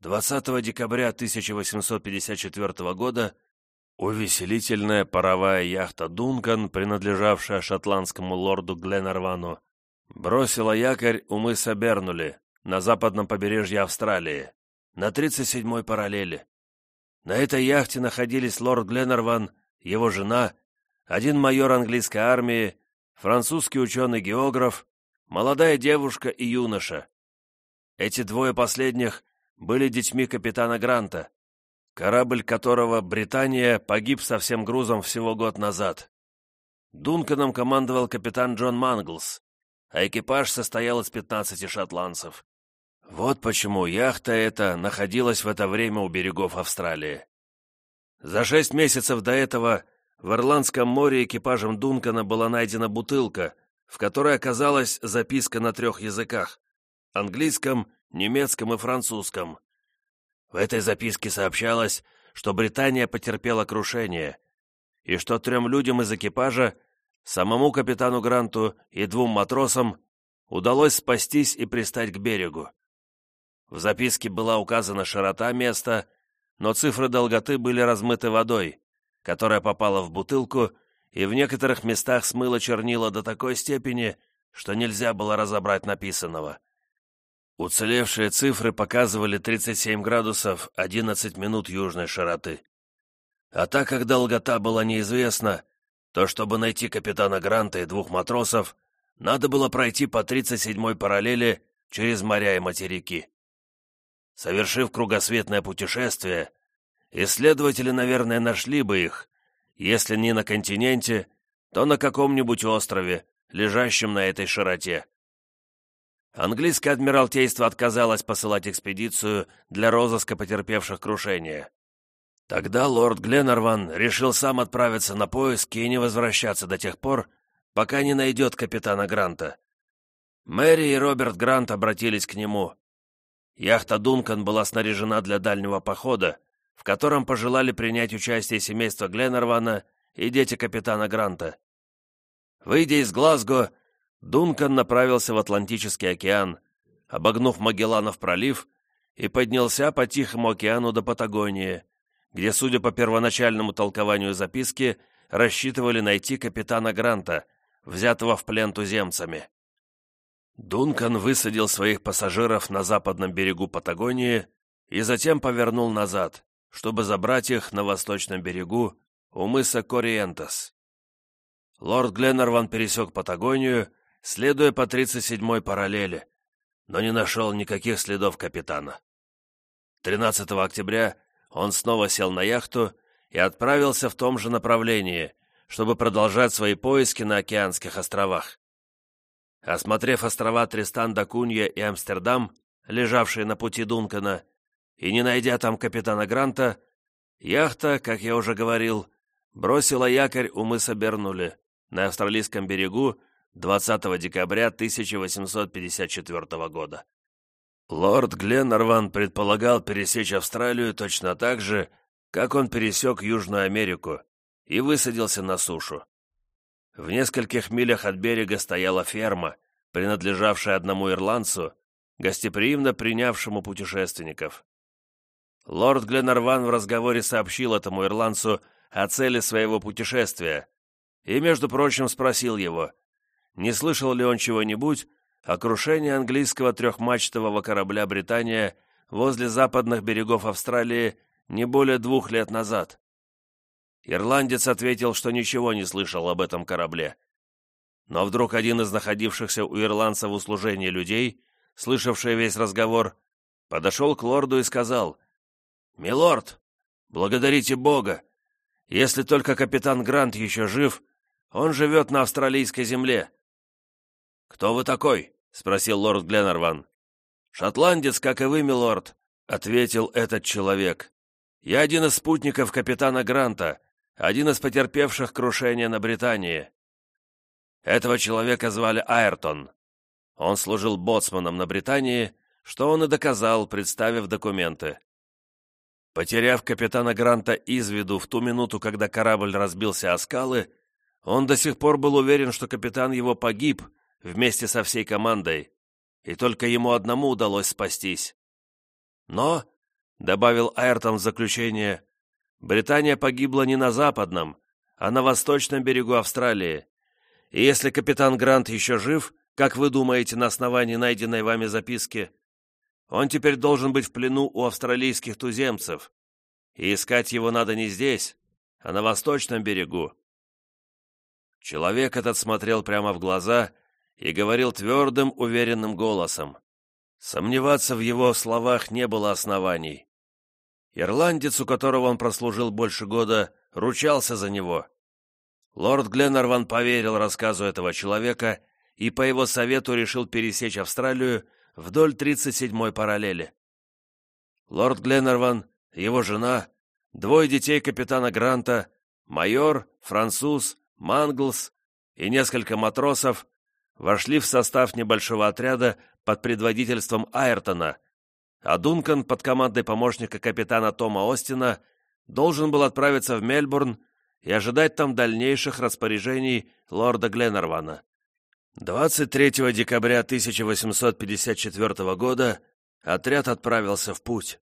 20 декабря 1854 года увеселительная паровая яхта «Дункан», принадлежавшая шотландскому лорду Гленарвану, бросила якорь у мыса Бернули на западном побережье Австралии, на 37-й параллели. На этой яхте находились лорд Гленарван, его жена, один майор английской армии, французский ученый-географ, молодая девушка и юноша. Эти двое последних были детьми капитана Гранта, корабль которого «Британия» погиб со всем грузом всего год назад. Дунканом командовал капитан Джон Манглс, а экипаж состоял из 15 шотландцев. Вот почему яхта эта находилась в это время у берегов Австралии. За шесть месяцев до этого в Ирландском море экипажем Дункана была найдена бутылка, в которой оказалась записка на трех языках – английском, немецком и французском. В этой записке сообщалось, что Британия потерпела крушение, и что трем людям из экипажа, самому капитану Гранту и двум матросам, удалось спастись и пристать к берегу. В записке была указана широта места, но цифры долготы были размыты водой, которая попала в бутылку и в некоторых местах смыла чернила до такой степени, что нельзя было разобрать написанного. Уцелевшие цифры показывали 37 градусов 11 минут южной широты. А так как долгота была неизвестна, то чтобы найти капитана Гранта и двух матросов, надо было пройти по 37-й параллели через моря и материки. Совершив кругосветное путешествие, исследователи, наверное, нашли бы их, если не на континенте, то на каком-нибудь острове, лежащем на этой широте. Английское адмиралтейство отказалось посылать экспедицию для розыска потерпевших крушение. Тогда лорд Гленнерван решил сам отправиться на поиски и не возвращаться до тех пор, пока не найдет капитана Гранта. Мэри и Роберт Грант обратились к нему. Яхта «Дункан» была снаряжена для дальнего похода, в котором пожелали принять участие семейство Гленнервана и дети капитана Гранта. Выйдя из Глазго, Дункан направился в Атлантический океан, обогнув Магелланов пролив, и поднялся по Тихому океану до Патагонии, где, судя по первоначальному толкованию записки, рассчитывали найти капитана Гранта, взятого в плен туземцами. Дункан высадил своих пассажиров на западном берегу Патагонии и затем повернул назад, чтобы забрать их на восточном берегу у мыса Кориентес. Лорд Гленнерван пересек Патагонию следуя по 37-й параллели, но не нашел никаких следов капитана. 13 октября он снова сел на яхту и отправился в том же направлении, чтобы продолжать свои поиски на океанских островах. Осмотрев острова Тристан-да-Кунья и Амстердам, лежавшие на пути Дункана, и не найдя там капитана Гранта, яхта, как я уже говорил, бросила якорь у мыса Бернули на австралийском берегу 20 декабря 1854 года. Лорд Гленнерван предполагал пересечь Австралию точно так же, как он пересек Южную Америку и высадился на сушу. В нескольких милях от берега стояла ферма, принадлежавшая одному ирландцу, гостеприимно принявшему путешественников. Лорд Гленнерван в разговоре сообщил этому ирландцу о цели своего путешествия и, между прочим, спросил его, не слышал ли он чего-нибудь о крушении английского трехмачтового корабля «Британия» возле западных берегов Австралии не более двух лет назад. Ирландец ответил, что ничего не слышал об этом корабле. Но вдруг один из находившихся у ирландца в услужении людей, слышавший весь разговор, подошел к лорду и сказал, «Милорд, благодарите Бога! Если только капитан Грант еще жив, он живет на австралийской земле. «Кто вы такой?» — спросил лорд Гленнерван. «Шотландец, как и вы, милорд», — ответил этот человек. «Я один из спутников капитана Гранта, один из потерпевших крушение на Британии». Этого человека звали Айртон. Он служил боцманом на Британии, что он и доказал, представив документы. Потеряв капитана Гранта из виду в ту минуту, когда корабль разбился о скалы, он до сих пор был уверен, что капитан его погиб, вместе со всей командой, и только ему одному удалось спастись. Но, добавил Айртон в заключение, Британия погибла не на западном, а на восточном берегу Австралии. И если капитан Грант еще жив, как вы думаете на основании найденной вами записки, он теперь должен быть в плену у австралийских туземцев. И искать его надо не здесь, а на восточном берегу. Человек этот смотрел прямо в глаза и говорил твердым, уверенным голосом. Сомневаться в его словах не было оснований. Ирландец, у которого он прослужил больше года, ручался за него. Лорд Гленнерван поверил рассказу этого человека и по его совету решил пересечь Австралию вдоль 37-й параллели. Лорд Гленнерван, его жена, двое детей капитана Гранта, майор, француз, Манглс и несколько матросов вошли в состав небольшого отряда под предводительством Айртона, а Дункан под командой помощника капитана Тома Остина должен был отправиться в Мельбурн и ожидать там дальнейших распоряжений лорда Гленнервана. 23 декабря 1854 года отряд отправился в путь.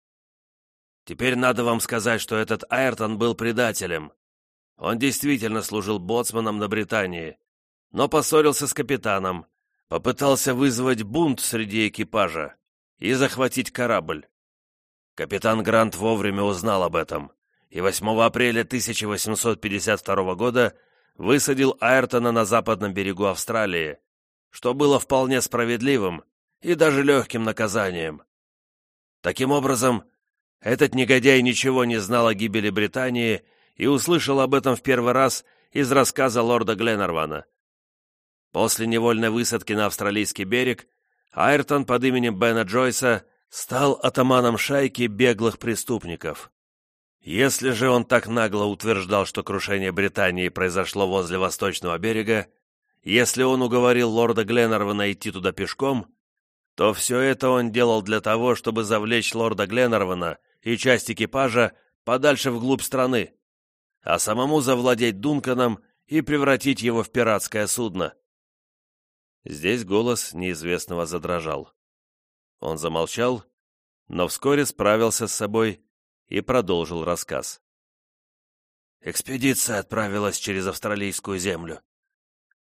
Теперь надо вам сказать, что этот Айртон был предателем. Он действительно служил боцманом на Британии, но поссорился с капитаном, попытался вызвать бунт среди экипажа и захватить корабль. Капитан Грант вовремя узнал об этом, и 8 апреля 1852 года высадил Айртона на западном берегу Австралии, что было вполне справедливым и даже легким наказанием. Таким образом, этот негодяй ничего не знал о гибели Британии и услышал об этом в первый раз из рассказа лорда Гленнервана. После невольной высадки на австралийский берег Айртон под именем Бена Джойса стал атаманом шайки беглых преступников. Если же он так нагло утверждал, что крушение Британии произошло возле восточного берега, если он уговорил лорда Гленнервана идти туда пешком, то все это он делал для того, чтобы завлечь лорда Гленнервана и часть экипажа подальше вглубь страны, а самому завладеть Дунканом и превратить его в пиратское судно. Здесь голос неизвестного задрожал. Он замолчал, но вскоре справился с собой и продолжил рассказ. Экспедиция отправилась через австралийскую землю.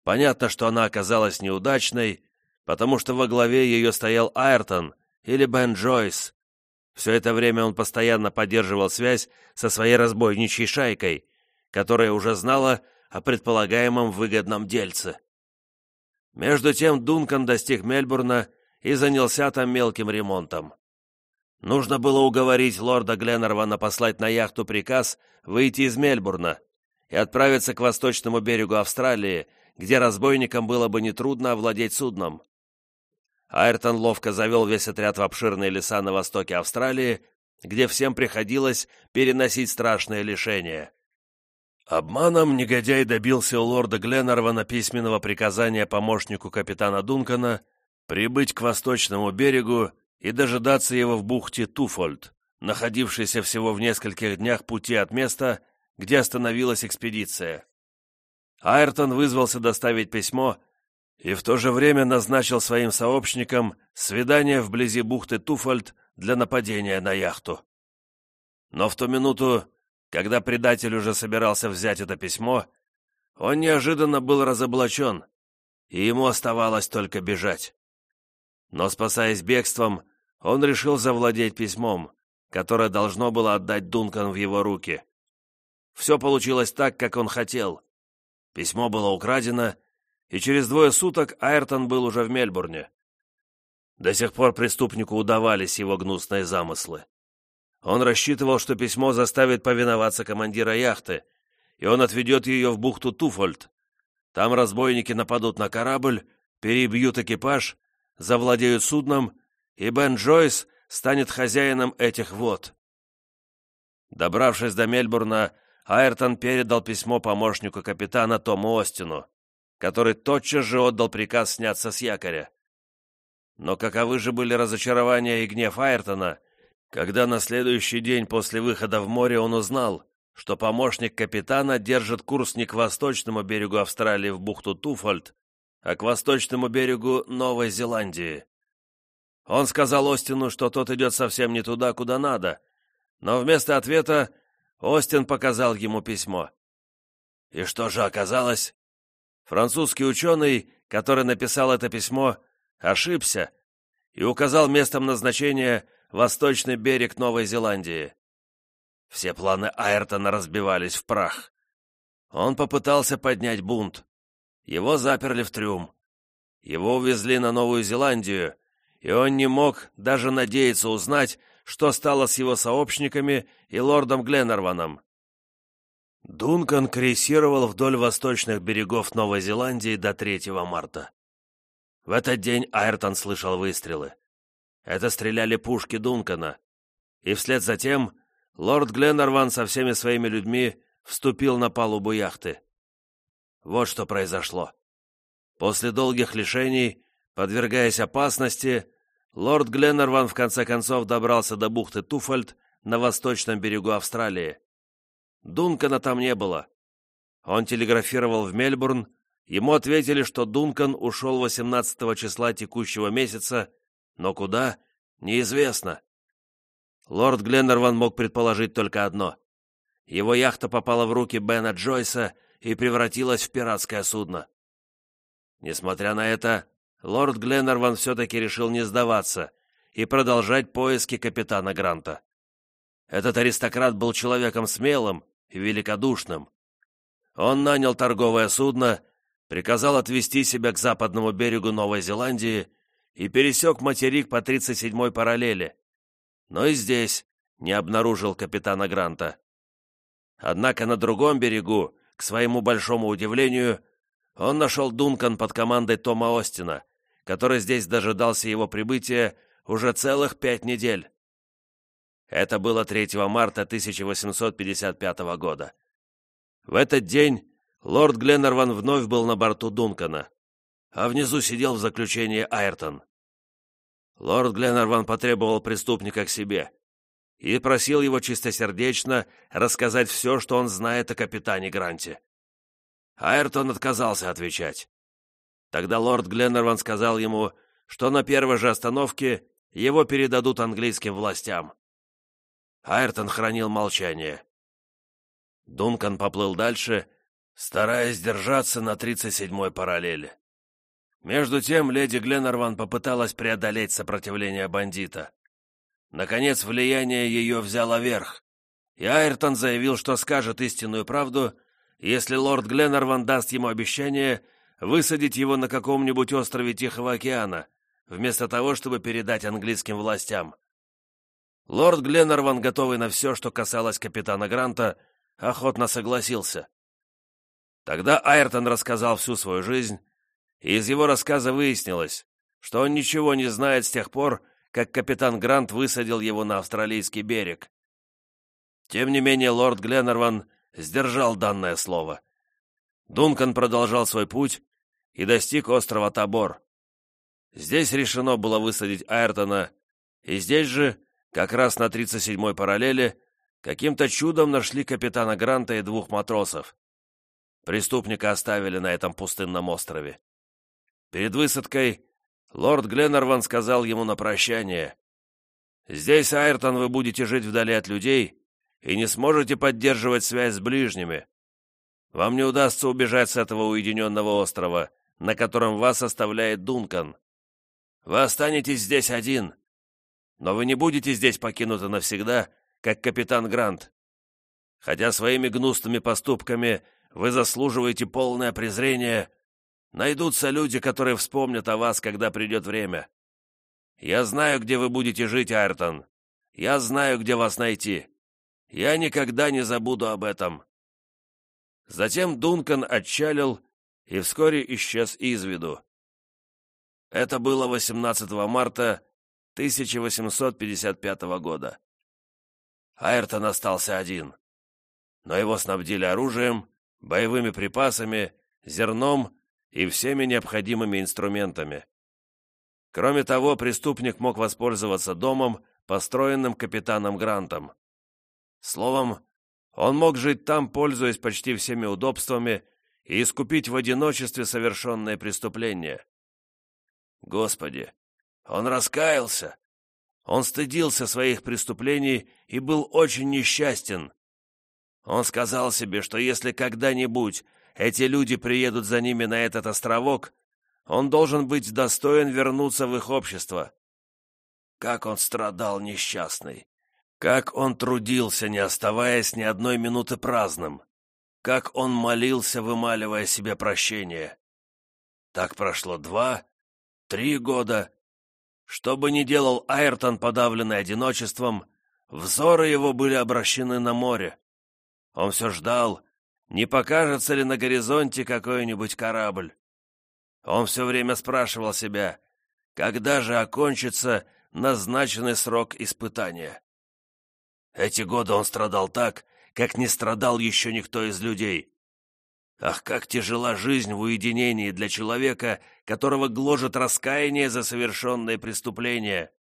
Понятно, что она оказалась неудачной, потому что во главе ее стоял Айртон или Бен Джойс. Все это время он постоянно поддерживал связь со своей разбойничьей шайкой, которая уже знала о предполагаемом выгодном дельце. Между тем Дункан достиг Мельбурна и занялся там мелким ремонтом. Нужно было уговорить лорда Гленнервана послать на яхту приказ выйти из Мельбурна и отправиться к восточному берегу Австралии, где разбойникам было бы нетрудно овладеть судном. Айртон ловко завел весь отряд в обширные леса на востоке Австралии, где всем приходилось переносить страшные лишения. Обманом негодяй добился у лорда Гленнервана письменного приказания помощнику капитана Дункана прибыть к восточному берегу и дожидаться его в бухте Туфольд, находившейся всего в нескольких днях пути от места, где остановилась экспедиция. Айртон вызвался доставить письмо и в то же время назначил своим сообщникам свидание вблизи бухты Туфольд для нападения на яхту. Но в ту минуту, когда предатель уже собирался взять это письмо, он неожиданно был разоблачен, и ему оставалось только бежать. Но, спасаясь бегством, он решил завладеть письмом, которое должно было отдать Дункан в его руки. Все получилось так, как он хотел. Письмо было украдено, и через двое суток Айртон был уже в Мельбурне. До сих пор преступнику удавались его гнусные замыслы. Он рассчитывал, что письмо заставит повиноваться командира яхты, и он отведет ее в бухту Туфольд. Там разбойники нападут на корабль, перебьют экипаж, завладеют судном и Бен Джойс станет хозяином этих вод. Добравшись до Мельбурна, Айртон передал письмо помощнику капитана Тому Остину, который тотчас же отдал приказ сняться с якоря. Но каковы же были разочарования и гнев Айртона, когда на следующий день после выхода в море он узнал, что помощник капитана держит курс не к восточному берегу Австралии в бухту Туфольд, а к восточному берегу Новой Зеландии. Он сказал Остину, что тот идет совсем не туда, куда надо, но вместо ответа Остин показал ему письмо. И что же оказалось? Французский ученый, который написал это письмо, ошибся и указал местом назначения восточный берег Новой Зеландии. Все планы Айртона разбивались в прах. Он попытался поднять бунт. Его заперли в трюм. Его увезли на Новую Зеландию, и он не мог даже надеяться узнать, что стало с его сообщниками и лордом Гленнерваном. Дункан крейсировал вдоль восточных берегов Новой Зеландии до 3 марта. В этот день Айртон слышал выстрелы. Это стреляли пушки Дункана. И вслед за тем лорд Гленнерван со всеми своими людьми вступил на палубу яхты. Вот что произошло. После долгих лишений, подвергаясь опасности, лорд Гленнерван в конце концов добрался до бухты Туфольд на восточном берегу Австралии. Дункана там не было. Он телеграфировал в Мельбурн, ему ответили, что Дункан ушел 18 числа текущего месяца, но куда — неизвестно. Лорд Гленнерван мог предположить только одно. Его яхта попала в руки Бена Джойса и превратилась в пиратское судно. Несмотря на это, лорд Гленнерван все-таки решил не сдаваться и продолжать поиски капитана Гранта. Этот аристократ был человеком смелым и великодушным. Он нанял торговое судно, приказал отвезти себя к западному берегу Новой Зеландии и пересек материк по 37-й параллели. Но и здесь не обнаружил капитана Гранта. Однако на другом берегу, к своему большому удивлению, он нашел Дункан под командой Тома Остина, который здесь дожидался его прибытия уже целых пять недель. Это было 3 марта 1855 года. В этот день лорд Гленнерван вновь был на борту Дункана, а внизу сидел в заключении Айртон. Лорд Гленнерван потребовал преступника к себе и просил его чистосердечно рассказать все, что он знает о капитане Гранте. Айртон отказался отвечать. Тогда лорд Гленнерван сказал ему, что на первой же остановке его передадут английским властям. Айртон хранил молчание. Дункан поплыл дальше, стараясь держаться на 37-й параллели. Между тем леди Гленнерван попыталась преодолеть сопротивление бандита. Наконец, влияние ее взяло верх, и Айртон заявил, что скажет истинную правду, если лорд Гленнерван даст ему обещание высадить его на каком-нибудь острове Тихого океана, вместо того, чтобы передать английским властям. Лорд Гленнерван, готовый на все, что касалось капитана Гранта, охотно согласился. Тогда Айртон рассказал всю свою жизнь, и из его рассказа выяснилось, что он ничего не знает с тех пор, как капитан Грант высадил его на австралийский берег. Тем не менее, лорд Гленнерван сдержал данное слово. Дункан продолжал свой путь и достиг острова Табор. Здесь решено было высадить Айртона, и здесь же как раз на 37-й параллели каким-то чудом нашли капитана Гранта и двух матросов. Преступника оставили на этом пустынном острове. Перед высадкой лорд Гленнерван сказал ему на прощание, «Здесь, Айртон, вы будете жить вдали от людей и не сможете поддерживать связь с ближними. Вам не удастся убежать с этого уединенного острова, на котором вас оставляет Дункан. Вы останетесь здесь один, но вы не будете здесь покинуты навсегда, как капитан Грант. Хотя своими гнусными поступками вы заслуживаете полное презрение, найдутся люди, которые вспомнят о вас, когда придет время. Я знаю, где вы будете жить, Айртон. Я знаю, где вас найти. Я никогда не забуду об этом». Затем Дункан отчалил и вскоре исчез из виду. Это было 18 марта 1855 года. Айртон остался один, но его снабдили оружием, боевыми припасами, зерном и всеми необходимыми инструментами. Кроме того, преступник мог воспользоваться домом, построенным капитаном Грантом. Словом, он мог жить там, пользуясь почти всеми удобствами, и искупить в одиночестве совершенное преступление. Господи, он раскаялся. Он стыдился своих преступлений и был очень несчастен. Он сказал себе, что если когда-нибудь эти люди приедут за ними на этот островок, он должен быть достоин вернуться в их общество. Как он страдал несчастный! Как он трудился, не оставаясь ни одной минуты праздным! Как он молился, вымаливая себе прощение! Так прошло два, три года. Что бы ни делал Айртон, подавленный одиночеством, взоры его были обращены на море. Он все ждал, не покажется ли на горизонте какой-нибудь корабль. Он все время спрашивал себя, когда же окончится назначенный срок испытания. Эти годы он страдал так, как не страдал еще никто из людей. Ах, как тяжела жизнь в уединении для человека, которого гложет раскаяние за совершенные преступления.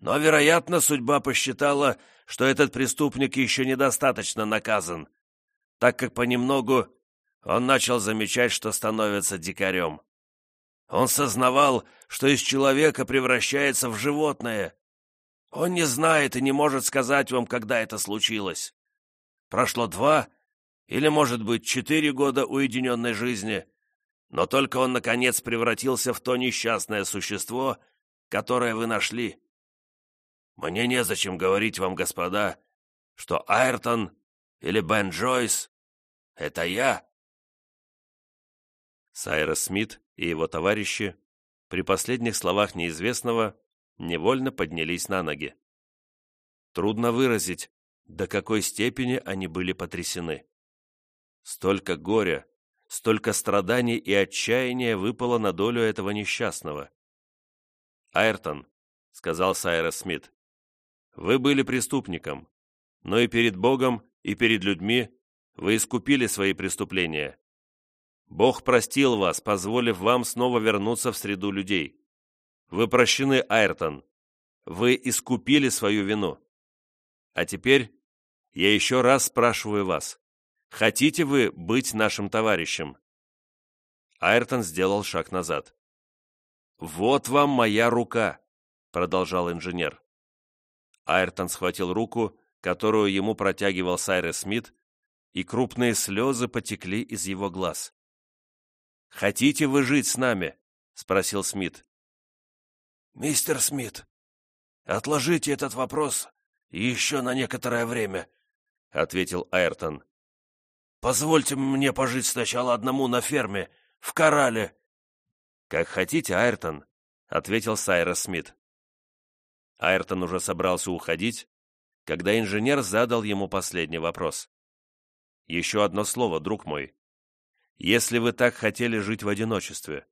Но, вероятно, судьба посчитала, что этот преступник еще недостаточно наказан, так как понемногу он начал замечать, что становится дикарем. Он сознавал, что из человека превращается в животное. Он не знает и не может сказать вам, когда это случилось. Прошло два или, может быть, четыре года уединенной жизни, но только он, наконец, превратился в то несчастное существо, которое вы нашли. Мне незачем говорить вам, господа, что Айртон или Бен Джойс — это я. Сайрос Смит и его товарищи при последних словах неизвестного невольно поднялись на ноги. Трудно выразить, до какой степени они были потрясены. Столько горя, столько страданий и отчаяния выпало на долю этого несчастного. «Айртон», — сказал Сайрос Смит, — «вы были преступником, но и перед Богом, и перед людьми вы искупили свои преступления. Бог простил вас, позволив вам снова вернуться в среду людей. Вы прощены, Айртон. Вы искупили свою вину. А теперь я еще раз спрашиваю вас, хотите вы быть нашим товарищем?» Айртон сделал шаг назад. «Вот вам моя рука», — продолжал инженер. Айртон схватил руку, которую ему протягивал Сайрес Смит, и крупные слезы потекли из его глаз. «Хотите вы жить с нами?» — спросил Смит. «Мистер Смит, отложите этот вопрос еще на некоторое время», — ответил Айртон. «Позвольте мне пожить сначала одному на ферме, в Корале». «Как хотите, Айртон», — ответил Сайрос Смит. Айртон уже собрался уходить, когда инженер задал ему последний вопрос. «Еще одно слово, друг мой. Если вы так хотели жить в одиночестве,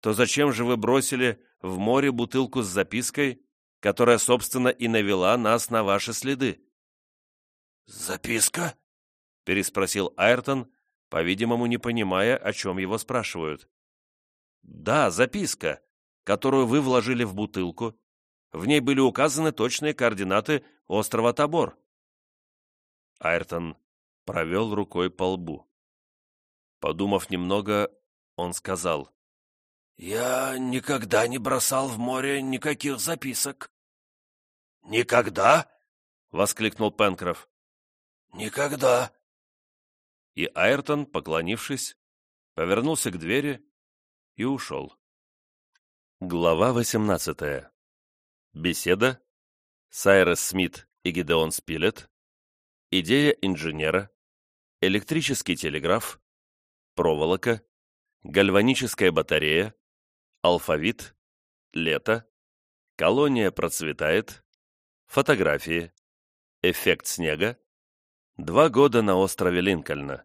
то зачем же вы бросили в море бутылку с запиской, которая, собственно, и навела нас на ваши следы?» «Записка?» — переспросил Айртон, по-видимому, не понимая, о чем его спрашивают. «Да, записка, которую вы вложили в бутылку. В ней были указаны точные координаты острова Табор». Айртон провел рукой по лбу. Подумав немного, он сказал. «Я никогда не бросал в море никаких записок». «Никогда?» — воскликнул Пенкроф. «Никогда». И Айртон, поклонившись, повернулся к двери и ушел. Глава восемнадцатая. Беседа. Сайрес Смит и Гидеон Спилет. Идея инженера. Электрический телеграф проволока, гальваническая батарея, алфавит, лето, колония процветает, фотографии, эффект снега, два года на острове Линкольна.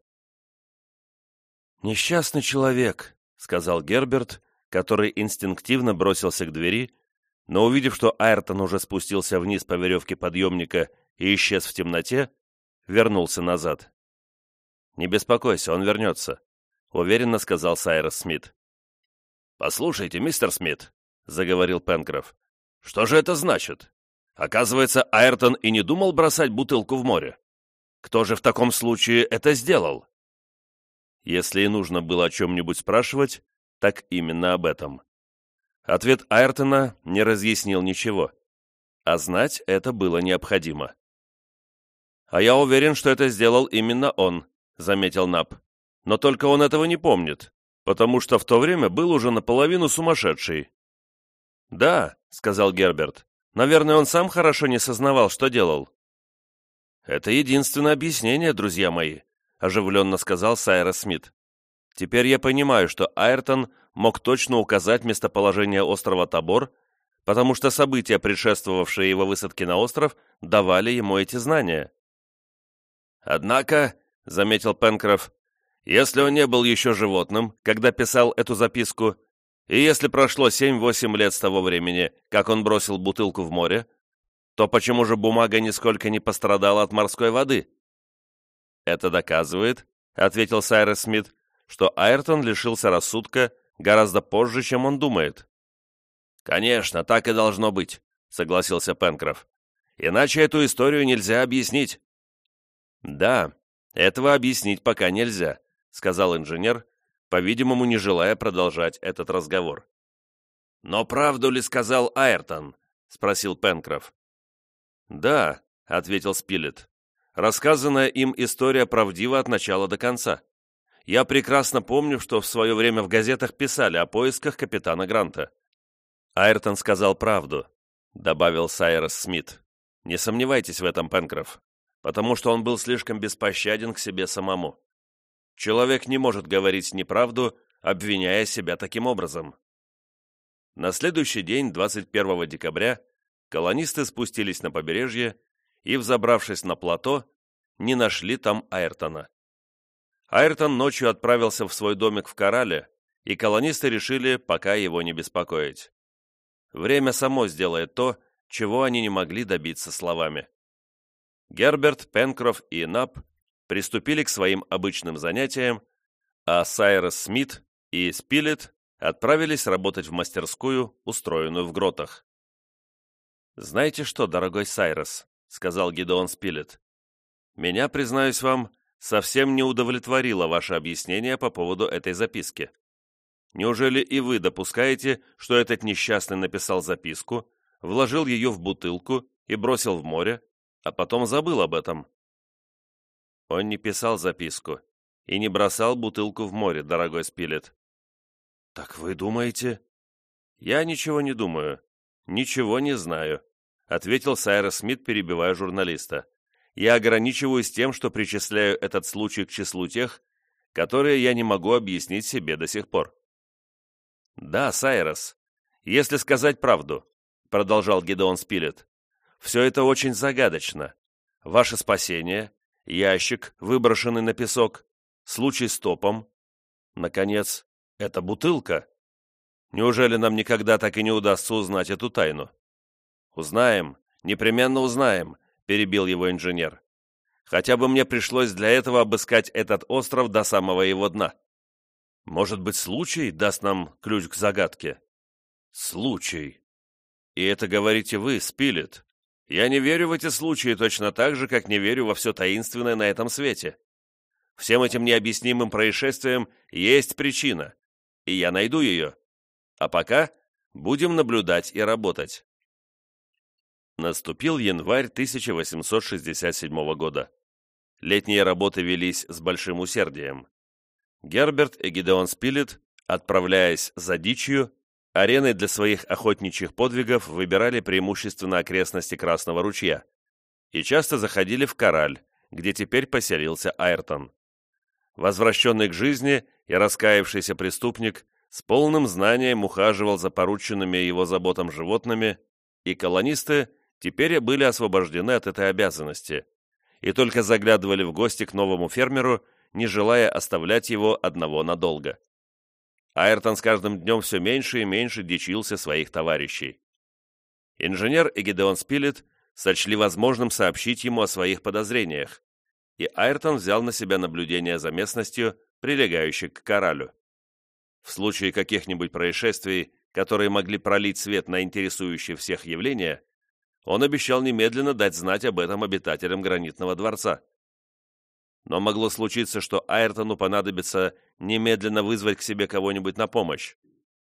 «Несчастный человек», — сказал Герберт, который инстинктивно бросился к двери, но, увидев, что Айртон уже спустился вниз по веревке подъемника и исчез в темноте, вернулся назад. «Не беспокойся, он вернется уверенно сказал Сайрос Смит. «Послушайте, мистер Смит», — заговорил Пенкроф, — «что же это значит? Оказывается, Айртон и не думал бросать бутылку в море. Кто же в таком случае это сделал?» Если и нужно было о чем-нибудь спрашивать, так именно об этом. Ответ Айртона не разъяснил ничего. А знать это было необходимо. «А я уверен, что это сделал именно он», — заметил Нап. «Но только он этого не помнит, потому что в то время был уже наполовину сумасшедший». «Да», — сказал Герберт, — «наверное, он сам хорошо не сознавал, что делал». «Это единственное объяснение, друзья мои», — оживленно сказал Сайрос Смит. «Теперь я понимаю, что Айртон мог точно указать местоположение острова Табор, потому что события, предшествовавшие его высадке на остров, давали ему эти знания». «Однако», — заметил Пенкроф, «если он не был еще животным, когда писал эту записку, и если прошло семь-восемь лет с того времени, как он бросил бутылку в море, то почему же бумага нисколько не пострадала от морской воды?» «Это доказывает», — ответил Сайрес Смит, «что Айртон лишился рассудка гораздо позже, чем он думает». «Конечно, так и должно быть», — согласился Пенкроф. «Иначе эту историю нельзя объяснить». «Да, этого объяснить пока нельзя», — сказал инженер, по-видимому, не желая продолжать этот разговор. «Но правду ли сказал Айртон?» — спросил Пенкроф. «Да», — ответил Спилет. «Рассказанная им история правдива от начала до конца. Я прекрасно помню, что в свое время в газетах писали о поисках капитана Гранта». «Айртон сказал правду», — добавил Сайрос Смит. «Не сомневайтесь в этом, Пенкроф потому что он был слишком беспощаден к себе самому. Человек не может говорить неправду, обвиняя себя таким образом. На следующий день, 21 декабря, колонисты спустились на побережье и, взобравшись на плато, не нашли там Айртона. Айртон ночью отправился в свой домик в Корале, и колонисты решили пока его не беспокоить. Время само сделает то, чего они не могли добиться словами. Герберт, Пенкроф и Нап приступили к своим обычным занятиям, а Сайрос Смит и Спилет отправились работать в мастерскую, устроенную в гротах. «Знаете что, дорогой Сайрос», — сказал Гидеон Спилет, «меня, признаюсь вам, совсем не удовлетворило ваше объяснение по поводу этой записки. Неужели и вы допускаете, что этот несчастный написал записку, вложил ее в бутылку и бросил в море, а потом забыл об этом. Он не писал записку и не бросал бутылку в море, дорогой Спилет. «Так вы думаете?» «Я ничего не думаю, ничего не знаю», — ответил Сайрос Смит, перебивая журналиста. «Я ограничиваюсь тем, что причисляю этот случай к числу тех, которые я не могу объяснить себе до сих пор». «Да, Сайрос, если сказать правду», — продолжал Гедеон Спилет, все это очень загадочно. Ваше спасение, ящик, выброшенный на песок, случай с топом. Наконец, это бутылка. Неужели нам никогда так и не удастся узнать эту тайну? Узнаем, непременно узнаем, перебил его инженер. Хотя бы мне пришлось для этого обыскать этот остров до самого его дна. Может быть, случай даст нам ключ к загадке? Случай. И это говорите вы, Спилет. Я не верю в эти случаи точно так же, как не верю во все таинственное на этом свете. Всем этим необъяснимым происшествиям есть причина, и я найду ее. А пока будем наблюдать и работать. Наступил январь 1867 года. Летние работы велись с большим усердием. Герберт и Гидеон Спилет, отправляясь за дичью, Ареной для своих охотничьих подвигов выбирали преимущественно окрестности Красного ручья и часто заходили в Кораль, где теперь поселился Айртон. Возвращенный к жизни и раскаявшийся преступник с полным знанием ухаживал за порученными его заботам животными, и колонисты теперь были освобождены от этой обязанности и только заглядывали в гости к новому фермеру, не желая оставлять его одного надолго. Айртон с каждым днем все меньше и меньше дичился своих товарищей. Инженер и Гидеон Спилет сочли возможным сообщить ему о своих подозрениях, и Айртон взял на себя наблюдение за местностью, прилегающей к коралю. В случае каких-нибудь происшествий, которые могли пролить свет на интересующие всех явления, он обещал немедленно дать знать об этом обитателям гранитного дворца но могло случиться, что Айртону понадобится немедленно вызвать к себе кого-нибудь на помощь,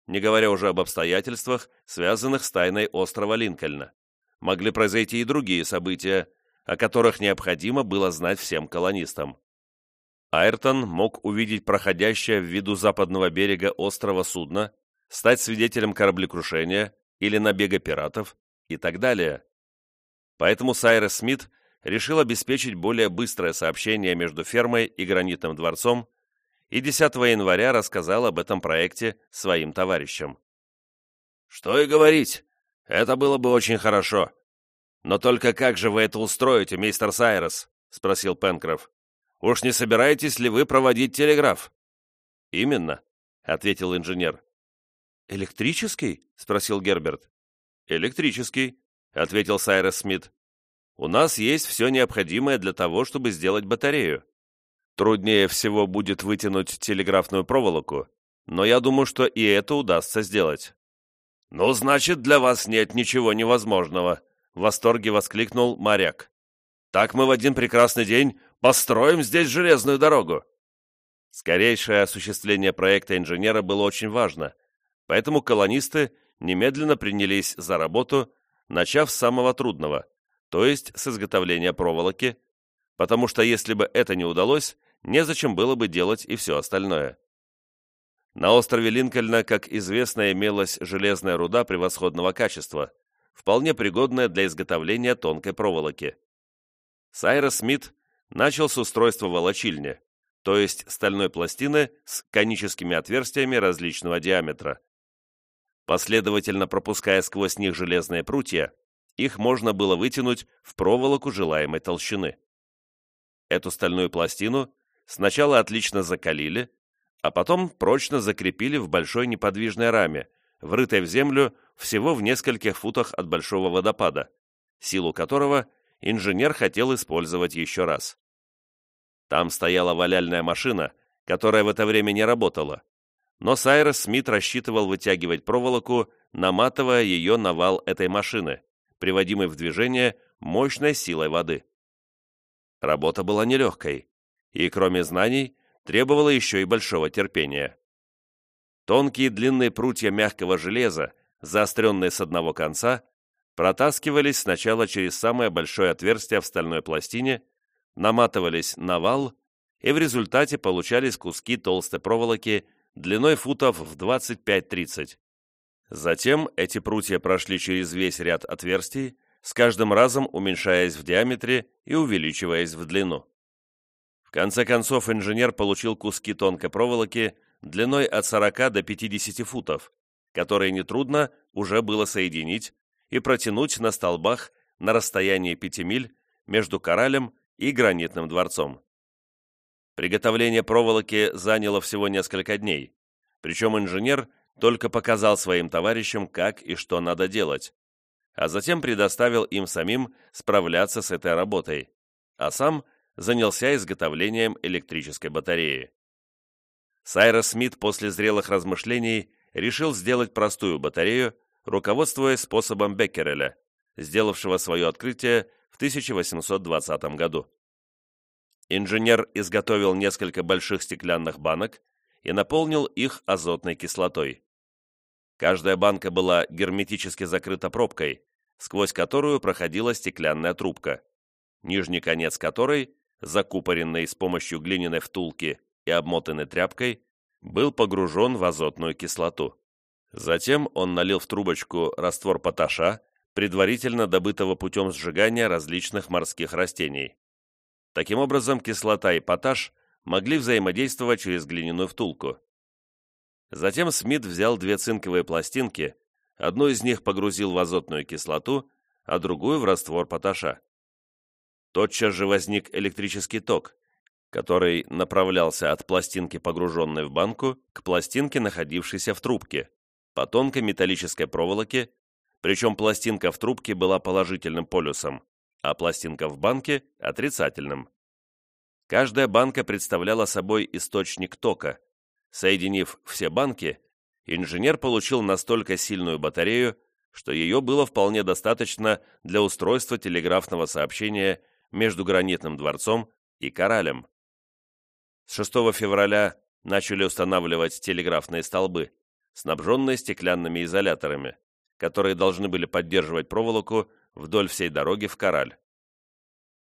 не говоря уже об обстоятельствах, связанных с тайной острова Линкольна, могли произойти и другие события, о которых необходимо было знать всем колонистам. Айртон мог увидеть проходящее в виду западного берега острова судно, стать свидетелем кораблекрушения или набега пиратов и так далее. Поэтому Сайрес Смит решил обеспечить более быстрое сообщение между фермой и гранитным дворцом и 10 января рассказал об этом проекте своим товарищам. «Что и говорить, это было бы очень хорошо. Но только как же вы это устроите, мистер Сайрес?» — спросил Пенкроф. «Уж не собираетесь ли вы проводить телеграф?» «Именно», — ответил инженер. «Электрический?» — спросил Герберт. «Электрический», — ответил Сайрес Смит. «У нас есть все необходимое для того, чтобы сделать батарею. Труднее всего будет вытянуть телеграфную проволоку, но я думаю, что и это удастся сделать». «Ну, значит, для вас нет ничего невозможного», — в восторге воскликнул моряк. «Так мы в один прекрасный день построим здесь железную дорогу». Скорейшее осуществление проекта инженера было очень важно, поэтому колонисты немедленно принялись за работу, начав с самого трудного, то есть с изготовления проволоки, потому что если бы это не удалось, незачем было бы делать и все остальное. На острове Линкольна, как известно, имелась железная руда превосходного качества, вполне пригодная для изготовления тонкой проволоки. Сайрос Смит начал с устройства волочильни, то есть стальной пластины с коническими отверстиями различного диаметра. Последовательно пропуская сквозь них железные прутья, их можно было вытянуть в проволоку желаемой толщины. Эту стальную пластину сначала отлично закалили, а потом прочно закрепили в большой неподвижной раме, врытой в землю всего в нескольких футах от большого водопада, силу которого инженер хотел использовать еще раз. Там стояла валяльная машина, которая в это время не работала, но Сайрос Смит рассчитывал вытягивать проволоку, наматывая ее на вал этой машины, приводимой в движение мощной силой воды. Работа была нелегкой, и, кроме знаний, требовала еще и большого терпения. Тонкие длинные прутья мягкого железа, заостренные с одного конца, протаскивались сначала через самое большое отверстие в стальной пластине, наматывались на вал, и в результате получались куски толстой проволоки длиной футов в 25-30. Затем эти прутья прошли через весь ряд отверстий, с каждым разом уменьшаясь в диаметре и увеличиваясь в длину. В конце концов инженер получил куски тонкой проволоки длиной от 40 до 50 футов, которые нетрудно уже было соединить и протянуть на столбах на расстоянии 5 миль между коралем и гранитным дворцом. Приготовление проволоки заняло всего несколько дней, причем инженер только показал своим товарищам, как и что надо делать, а затем предоставил им самим справляться с этой работой, а сам занялся изготовлением электрической батареи. Сайрос Смит после зрелых размышлений решил сделать простую батарею, руководствуясь способом Беккереля, сделавшего свое открытие в 1820 году. Инженер изготовил несколько больших стеклянных банок и наполнил их азотной кислотой. Каждая банка была герметически закрыта пробкой, сквозь которую проходила стеклянная трубка, нижний конец которой, закупоренный с помощью глиняной втулки и обмотанный тряпкой, был погружен в азотную кислоту. Затем он налил в трубочку раствор поташа, предварительно добытого путем сжигания различных морских растений. Таким образом, кислота и поташ могли взаимодействовать через глиняную втулку. Затем Смит взял две цинковые пластинки, одну из них погрузил в азотную кислоту, а другую в раствор поташа. Тотчас же возник электрический ток, который направлялся от пластинки, погруженной в банку, к пластинке, находившейся в трубке, по тонкой металлической проволоке, причем пластинка в трубке была положительным полюсом, а пластинка в банке – отрицательным. Каждая банка представляла собой источник тока. Соединив все банки, инженер получил настолько сильную батарею, что ее было вполне достаточно для устройства телеграфного сообщения между Гранитным дворцом и Коралем. С 6 февраля начали устанавливать телеграфные столбы, снабженные стеклянными изоляторами, которые должны были поддерживать проволоку вдоль всей дороги в Кораль.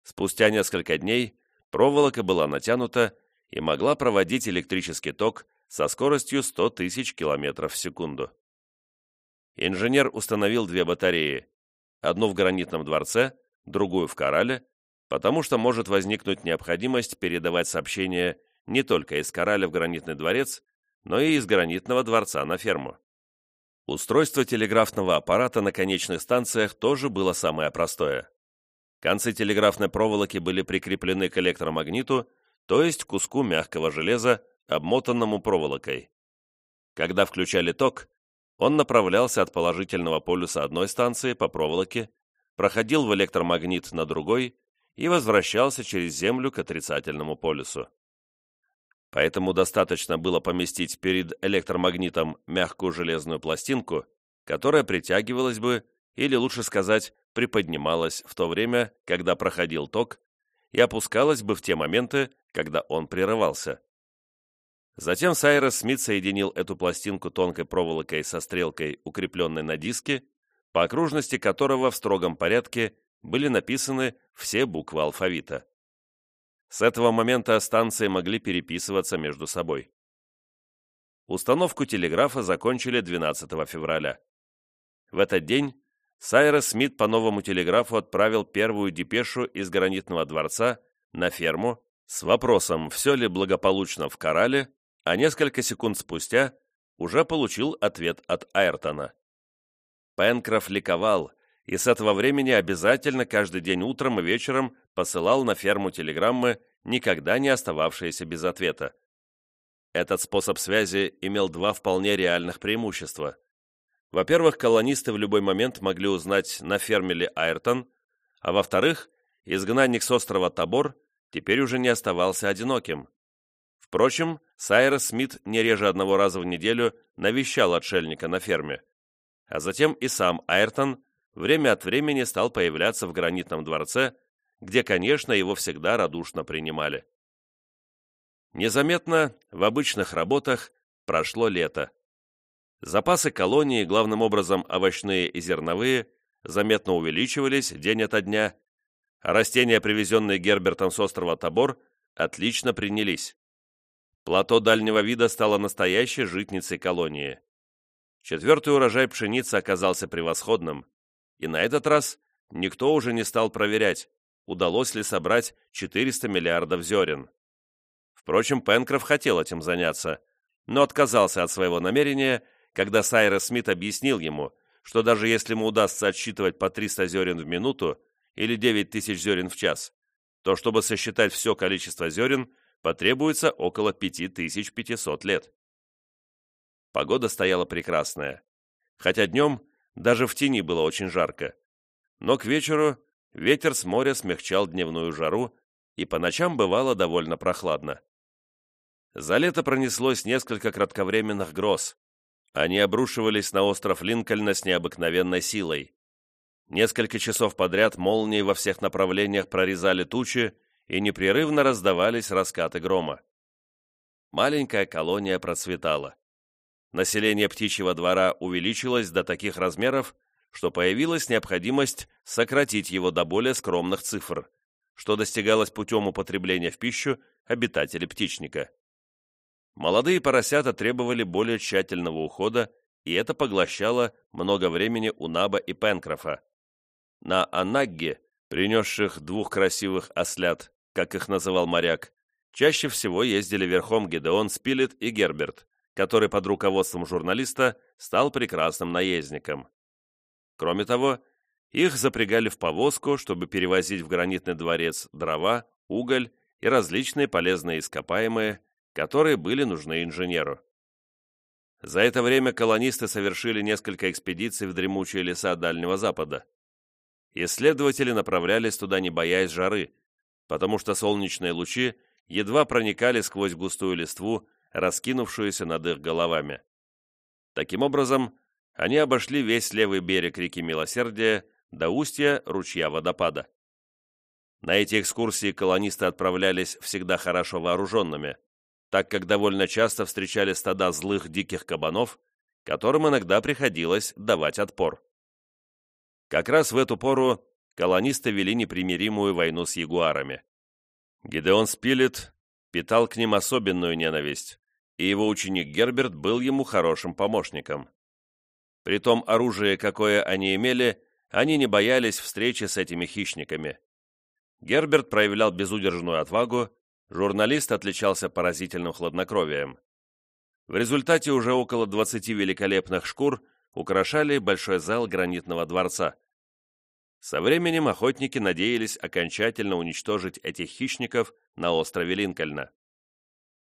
Спустя несколько дней проволока была натянута и могла проводить электрический ток со скоростью 100 тысяч километров в секунду. Инженер установил две батареи, одну в гранитном дворце, другую в Корале, потому что может возникнуть необходимость передавать сообщения не только из Кораля в гранитный дворец, но и из гранитного дворца на ферму. Устройство телеграфного аппарата на конечных станциях тоже было самое простое. Концы телеграфной проволоки были прикреплены к электромагниту, то есть куску мягкого железа, обмотанному проволокой. Когда включали ток, он направлялся от положительного полюса одной станции по проволоке, проходил в электромагнит на другой и возвращался через Землю к отрицательному полюсу. Поэтому достаточно было поместить перед электромагнитом мягкую железную пластинку, которая притягивалась бы, или лучше сказать, приподнималась в то время, когда проходил ток, и опускалась бы в те моменты, когда он прерывался. Затем Сайрос Смит соединил эту пластинку тонкой проволокой со стрелкой, укрепленной на диске, по окружности которого в строгом порядке были написаны все буквы алфавита. С этого момента станции могли переписываться между собой. Установку телеграфа закончили 12 февраля. В этот день Сайрос Смит по новому телеграфу отправил первую депешу из гранитного дворца на ферму с вопросом, все ли благополучно в Корале, а несколько секунд спустя уже получил ответ от Айртона. Пенкроф ликовал, и с этого времени обязательно каждый день утром и вечером посылал на ферму телеграммы, никогда не остававшиеся без ответа. Этот способ связи имел два вполне реальных преимущества. Во-первых, колонисты в любой момент могли узнать, на ферме ли Айртон, а во-вторых, изгнанник с острова Табор теперь уже не оставался одиноким. Впрочем, Сайрос Смит не реже одного раза в неделю навещал отшельника на ферме, а затем и сам Айртон время от времени стал появляться в гранитном дворце, где, конечно, его всегда радушно принимали. Незаметно в обычных работах прошло лето. Запасы колонии, главным образом овощные и зерновые, заметно увеличивались день ото дня, растения, привезенные Гербертом с острова Табор, отлично принялись. Плато дальнего вида стало настоящей житницей колонии. Четвертый урожай пшеницы оказался превосходным, и на этот раз никто уже не стал проверять, удалось ли собрать 400 миллиардов зерен. Впрочем, Пенкроф хотел этим заняться, но отказался от своего намерения когда Сайрес Смит объяснил ему, что даже если ему удастся отсчитывать по 300 зерен в минуту или 9 тысяч зерен в час, то чтобы сосчитать все количество зерен, потребуется около 5500 лет. Погода стояла прекрасная, хотя днем даже в тени было очень жарко. Но к вечеру ветер с моря смягчал дневную жару, и по ночам бывало довольно прохладно. За лето пронеслось несколько кратковременных гроз, они обрушивались на остров Линкольна с необыкновенной силой. Несколько часов подряд молнии во всех направлениях прорезали тучи, и непрерывно раздавались раскаты грома. Маленькая колония процветала. Население птичьего двора увеличилось до таких размеров, что появилась необходимость сократить его до более скромных цифр, что достигалось путем употребления в пищу обитателей птичника. Молодые поросята требовали более тщательного ухода, и это поглощало много времени у Наба и Пенкрофа. На Анагге, принесших двух красивых ослят, как их называл моряк, чаще всего ездили верхом Гедеон Спилет и Герберт, который под руководством журналиста стал прекрасным наездником. Кроме того, их запрягали в повозку, чтобы перевозить в гранитный дворец дрова, уголь и различные полезные ископаемые, которые были нужны инженеру. За это время колонисты совершили несколько экспедиций в дремучие леса Дальнего Запада. Исследователи направлялись туда, не боясь жары, потому что солнечные лучи едва проникали сквозь густую листву, раскинувшуюся над их головами. Таким образом, они обошли весь левый берег реки Милосердия до устья ручья водопада. На эти экскурсии колонисты отправлялись всегда хорошо вооруженными – так как довольно часто встречали стада злых диких кабанов, которым иногда приходилось давать отпор. Как раз в эту пору колонисты вели непримиримую войну с ягуарами. Гидеон Спилет питал к ним особенную ненависть, и его ученик Герберт был ему хорошим помощником. При том оружие, какое они имели, они не боялись встречи с этими хищниками. Герберт проявлял безудержную отвагу, журналист отличался поразительным хладнокровием. В результате уже около 20 великолепных шкур украшали большой зал гранитного дворца. Со временем охотники надеялись окончательно уничтожить этих хищников на острове Линкольна.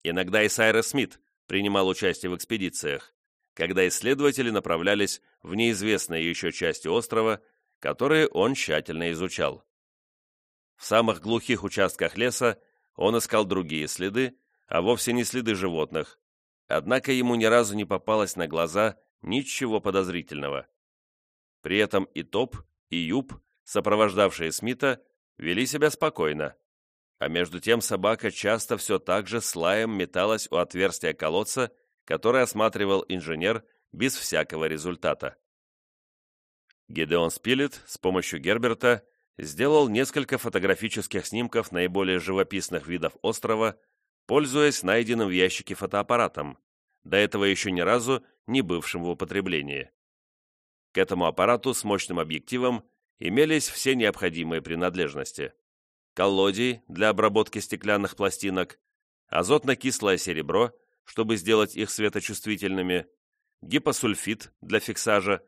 Иногда и Сайрес Смит принимал участие в экспедициях, когда исследователи направлялись в неизвестные еще части острова, которые он тщательно изучал. В самых глухих участках леса он искал другие следы, а вовсе не следы животных, однако ему ни разу не попалось на глаза ничего подозрительного. При этом и Топ, и Юб, сопровождавшие Смита, вели себя спокойно, а между тем собака часто все так же с лаем металась у отверстия колодца, который осматривал инженер без всякого результата. Гидеон Спилет с помощью Герберта сделал несколько фотографических снимков наиболее живописных видов острова, пользуясь найденным в ящике фотоаппаратом, до этого еще ни разу не бывшим в употреблении. К этому аппарату с мощным объективом имелись все необходимые принадлежности. Коллодий для обработки стеклянных пластинок, азотно-кислое серебро, чтобы сделать их светочувствительными, гипосульфид для фиксажа,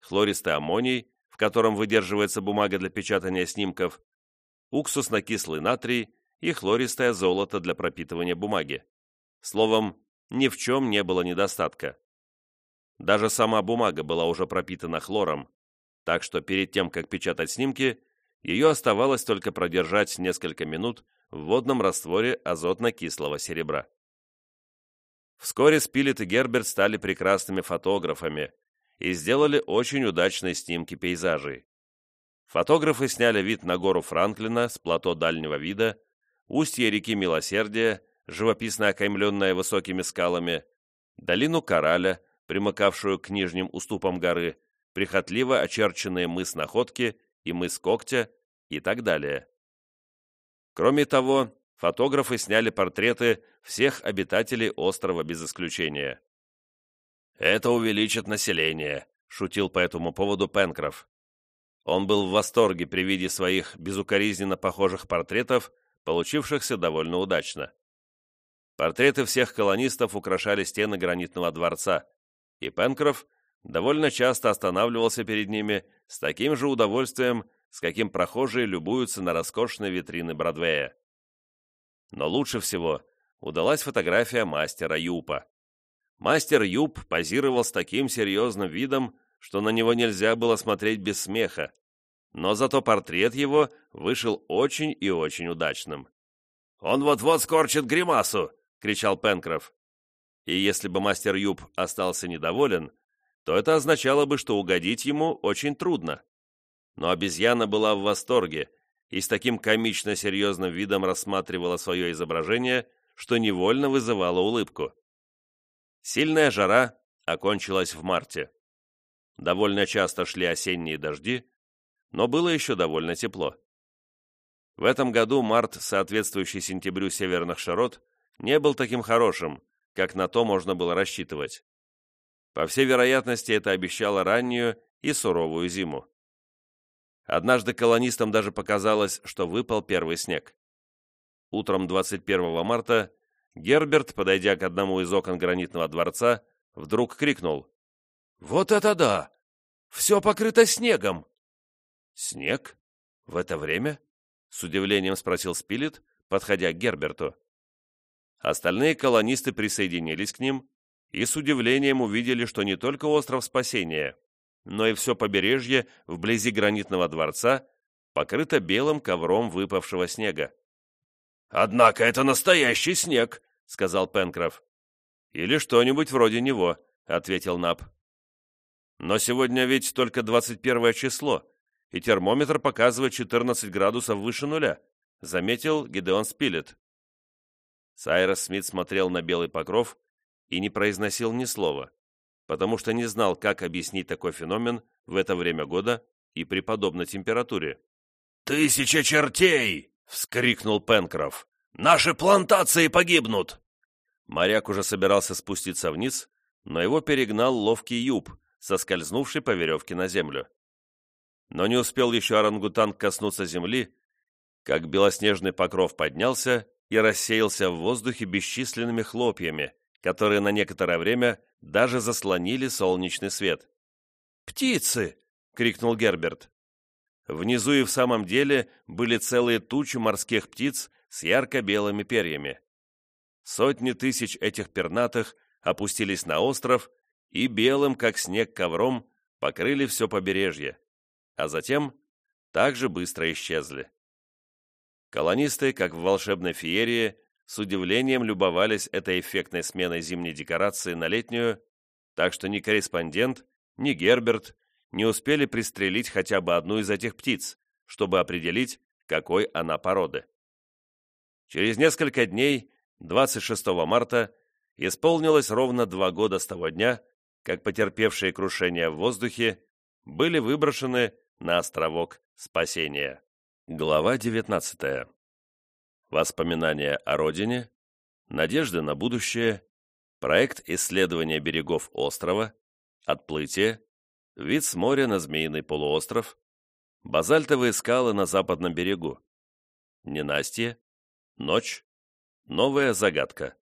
хлористый аммоний, в котором выдерживается бумага для печатания снимков, уксусно-кислый натрий и хлористое золото для пропитывания бумаги. Словом, ни в чем не было недостатка. Даже сама бумага была уже пропитана хлором, так что перед тем, как печатать снимки, ее оставалось только продержать несколько минут в водном растворе азотно-кислого серебра. Вскоре Спилет и Герберт стали прекрасными фотографами и сделали очень удачные снимки пейзажей. Фотографы сняли вид на гору Франклина с плато дальнего вида, устье реки Милосердия, живописно окаймленное высокими скалами, долину Кораля, примыкавшую к нижним уступам горы, прихотливо очерченные мыс Находки и мыс Когтя и так далее. Кроме того, фотографы сняли портреты всех обитателей острова без исключения. «Это увеличит население», — шутил по этому поводу Пенкроф. Он был в восторге при виде своих безукоризненно похожих портретов, получившихся довольно удачно. Портреты всех колонистов украшали стены гранитного дворца, и Пенкроф довольно часто останавливался перед ними с таким же удовольствием, с каким прохожие любуются на роскошные витрины Бродвея. Но лучше всего удалась фотография мастера Юпа. Мастер Юп позировал с таким серьезным видом, что на него нельзя было смотреть без смеха, но зато портрет его вышел очень и очень удачным. «Он вот-вот скорчит гримасу!» — кричал Пенкроф. И если бы мастер Юб остался недоволен, то это означало бы, что угодить ему очень трудно. Но обезьяна была в восторге и с таким комично серьезным видом рассматривала свое изображение, что невольно вызывала улыбку. Сильная жара окончилась в марте. Довольно часто шли осенние дожди, но было еще довольно тепло. В этом году март, соответствующий сентябрю северных широт, не был таким хорошим, как на то можно было рассчитывать. По всей вероятности, это обещало раннюю и суровую зиму. Однажды колонистам даже показалось, что выпал первый снег. Утром 21 марта Герберт, подойдя к одному из окон гранитного дворца, вдруг крикнул. «Вот это да! Все покрыто снегом!» «Снег? В это время?» — с удивлением спросил Спилет, подходя к Герберту. Остальные колонисты присоединились к ним и с удивлением увидели, что не только остров Спасения, но и все побережье вблизи гранитного дворца покрыто белым ковром выпавшего снега. «Однако это настоящий снег», — сказал Пенкроф. «Или что-нибудь вроде него», — ответил Наб. «Но сегодня ведь только 21 число, и термометр показывает 14 градусов выше нуля», — заметил Гидеон Спилет. Сайрос Смит смотрел на белый покров и не произносил ни слова, потому что не знал, как объяснить такой феномен в это время года и при подобной температуре. «Тысяча чертей!» — вскрикнул Пенкроф. «Наши плантации погибнут!» Моряк уже собирался спуститься вниз, но его перегнал ловкий юб, соскользнувший по веревке на землю. Но не успел еще орангутанг коснуться земли, как белоснежный покров поднялся и рассеялся в воздухе бесчисленными хлопьями, которые на некоторое время даже заслонили солнечный свет. «Птицы!» — крикнул Герберт. Внизу и в самом деле были целые тучи морских птиц с ярко-белыми перьями. Сотни тысяч этих пернатых опустились на остров и белым, как снег, ковром покрыли все побережье, а затем также быстро исчезли. Колонисты, как в волшебной феерии, с удивлением любовались этой эффектной сменой зимней декорации на летнюю, так что ни корреспондент, ни Герберт не успели пристрелить хотя бы одну из этих птиц, чтобы определить, какой она породы. Через несколько дней, 26 марта, исполнилось ровно два года с того дня, как потерпевшие крушение в воздухе были выброшены на островок спасения. Глава 19. Воспоминания о родине, надежды на будущее, проект исследования берегов острова, отплытие, вид с моря на Змеиный полуостров, базальтовые скалы на западном берегу, ненастье, ночь, новая загадка.